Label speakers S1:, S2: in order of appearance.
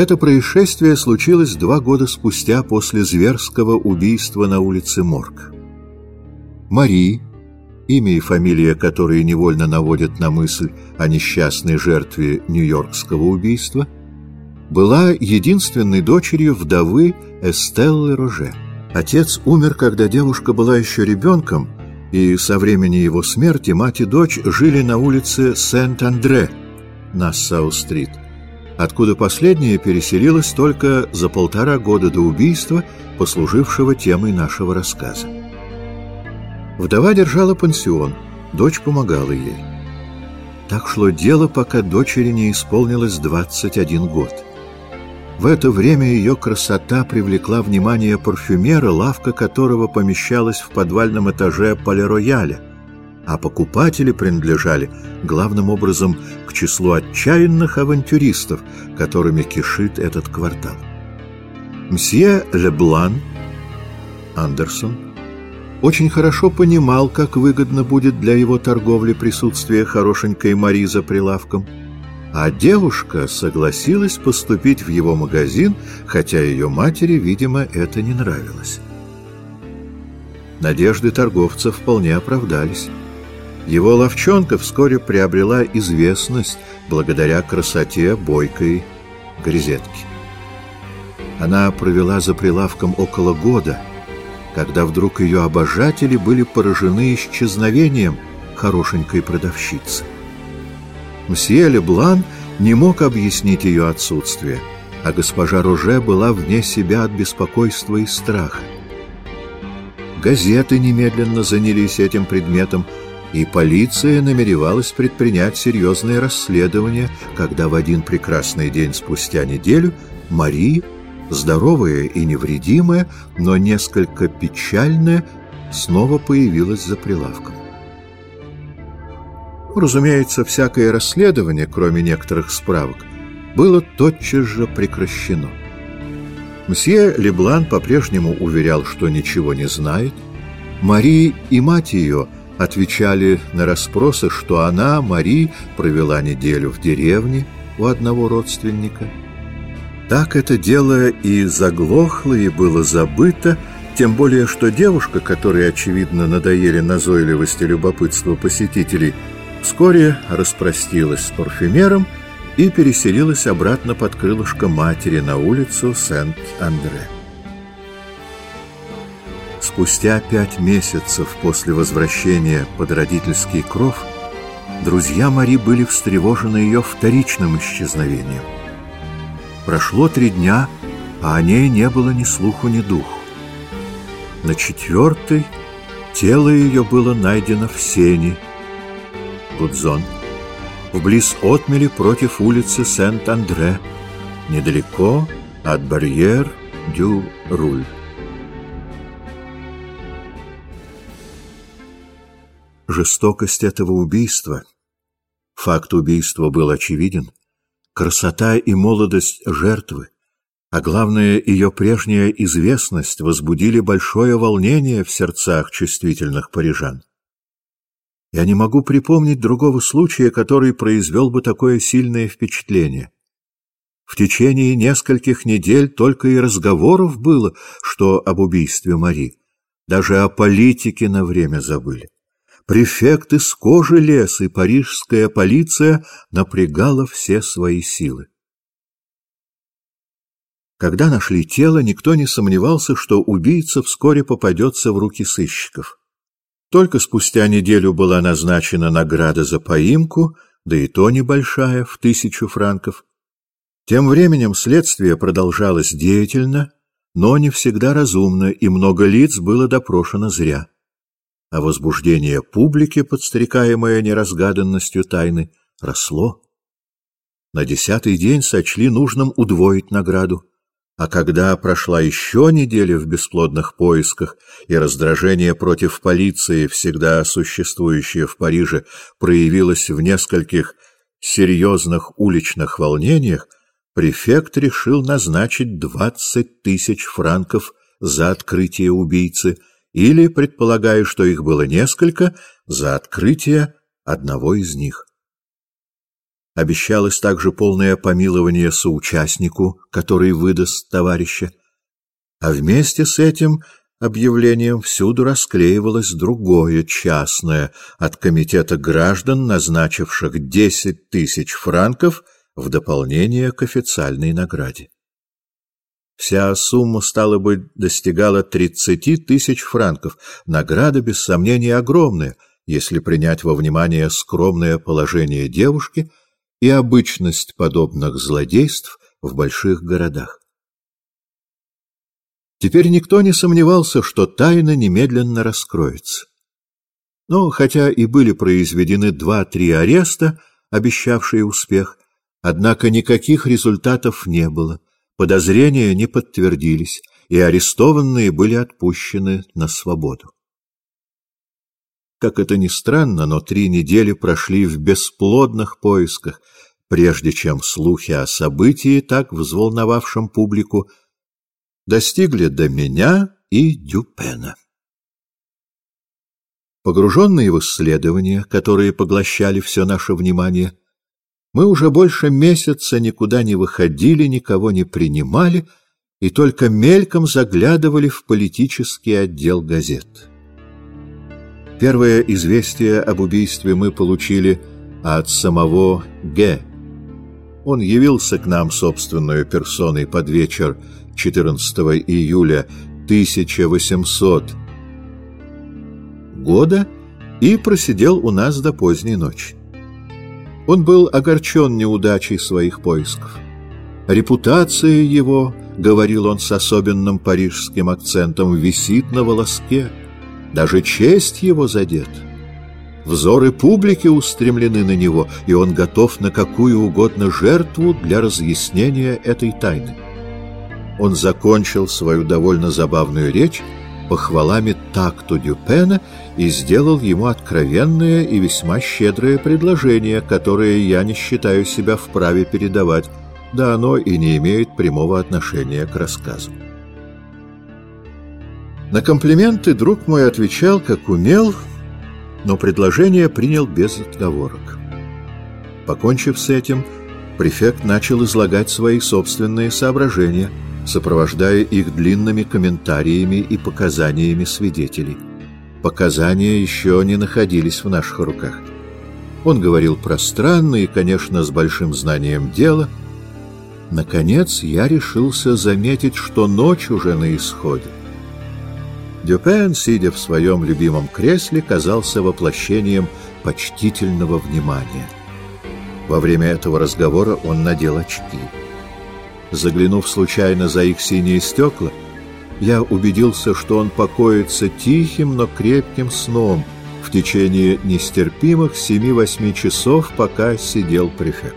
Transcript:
S1: Это происшествие случилось два года спустя после зверского убийства на улице Морг. Мари, имя и фамилия которой невольно наводят на мысль о несчастной жертве нью-йоркского убийства, была единственной дочерью вдовы Эстеллы Роже. Отец умер, когда девушка была еще ребенком, и со времени его смерти мать и дочь жили на улице Сент-Андре на Сау-стрит, откуда последняя переселилась только за полтора года до убийства, послужившего темой нашего рассказа. Вдова держала пансион, дочь помогала ей. Так шло дело, пока дочери не исполнилось 21 год. В это время ее красота привлекла внимание парфюмера, лавка которого помещалась в подвальном этаже Пале-Рояля, а покупатели принадлежали главным образом к числу отчаянных авантюристов, которыми кишит этот квартал. Мсье Леблан Андерсон очень хорошо понимал, как выгодно будет для его торговли присутствие хорошенькой Мари за прилавком. А девушка согласилась поступить в его магазин, хотя ее матери, видимо, это не нравилось. Надежды торговца вполне оправдались. Его ловчонка вскоре приобрела известность благодаря красоте бойкой грезетки. Она провела за прилавком около года — когда вдруг ее обожатели были поражены исчезновением хорошенькой продавщицы. Мсье Леблан не мог объяснить ее отсутствие, а госпожа Роже была вне себя от беспокойства и страха. Газеты немедленно занялись этим предметом, и полиция намеревалась предпринять серьезное расследование, когда в один прекрасный день спустя неделю Мари здоровая и невредимая, но несколько печальная, снова появилась за прилавком. Разумеется, всякое расследование, кроме некоторых справок, было тотчас же прекращено. Мсье Леблан по-прежнему уверял, что ничего не знает. Мари и мать ее отвечали на расспросы, что она, Мари, провела неделю в деревне у одного родственника – так это дело и заглохло, и было забыто, тем более, что девушка, которой, очевидно, надоели назойливость и любопытство посетителей, вскоре распростилась с парфюмером и переселилась обратно под крылышко матери на улицу Сент-Андре. Спустя пять месяцев после возвращения под родительский кров друзья Мари были встревожены ее вторичным исчезновением. Прошло три дня, а о ней не было ни слуху, ни духу. На четвертый тело ее было найдено в сене. Гудзон. Вблиз отмели против улицы Сент-Андре, недалеко от барьер-дю-руль. Жестокость этого убийства. Факт убийства был очевиден красота и молодость жертвы, а главное, ее прежняя известность возбудили большое волнение в сердцах чувствительных парижан. Я не могу припомнить другого случая, который произвел бы такое сильное впечатление. В течение нескольких недель только и разговоров было, что об убийстве Мари. Даже о политике на время забыли. Префект из кожи лес, и парижская полиция напрягала все свои силы. Когда нашли тело, никто не сомневался, что убийца вскоре попадется в руки сыщиков. Только спустя неделю была назначена награда за поимку, да и то небольшая, в тысячу франков. Тем временем следствие продолжалось деятельно, но не всегда разумно, и много лиц было допрошено зря а возбуждение публики, подстрекаемое неразгаданностью тайны, росло. На десятый день сочли нужным удвоить награду, а когда прошла еще неделя в бесплодных поисках и раздражение против полиции, всегда существующее в Париже, проявилось в нескольких серьезных уличных волнениях, префект решил назначить двадцать тысяч франков за открытие убийцы – или, предполагая, что их было несколько, за открытие одного из них. Обещалось также полное помилование соучастнику, который выдаст товарища. А вместе с этим объявлением всюду расклеивалось другое частное от комитета граждан, назначивших 10 тысяч франков в дополнение к официальной награде. Вся сумма, стала быть, достигала 30 тысяч франков. Награда, без сомнения, огромная, если принять во внимание скромное положение девушки и обычность подобных злодейств в больших городах. Теперь никто не сомневался, что тайна немедленно раскроется. Но хотя и были произведены два-три ареста, обещавшие успех, однако никаких результатов не было, подозрения не подтвердились, и арестованные были отпущены на свободу. Как это ни странно, но три недели прошли в бесплодных поисках, прежде чем слухи о событии, так взволновавшем публику, достигли до меня и Дюпена. Погруженные в исследования, которые поглощали все наше внимание, мы уже больше месяца никуда не выходили, никого не принимали и только мельком заглядывали в политический отдел газет. Первое известие об убийстве мы получили от самого Г. Он явился к нам собственной персоной под вечер 14 июля 1800 года и просидел у нас до поздней ночи. Он был огорчен неудачей своих поисков. Репутация его, говорил он с особенным парижским акцентом, висит на волоске. Даже честь его задета. Взоры публики устремлены на него, и он готов на какую угодно жертву для разъяснения этой тайны. Он закончил свою довольно забавную речь похвалами такту Дюпена и сделал ему откровенное и весьма щедрое предложение, которое я не считаю себя вправе передавать, да оно и не имеет прямого отношения к рассказу. На комплименты друг мой отвечал, как умел, но предложение принял без отговорок. Покончив с этим, префект начал излагать свои собственные соображения – сопровождая их длинными комментариями и показаниями свидетелей. Показания еще не находились в наших руках. Он говорил пространно и, конечно, с большим знанием дела. Наконец я решился заметить, что ночь уже на исходе. Дюпен, сидя в своем любимом кресле, казался воплощением почтительного внимания. Во время этого разговора он надел очки. Заглянув случайно за их синие стекла, я убедился, что он покоится тихим, но крепким сном в течение нестерпимых семи-восьми часов, пока сидел префект.